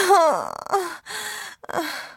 啊 啊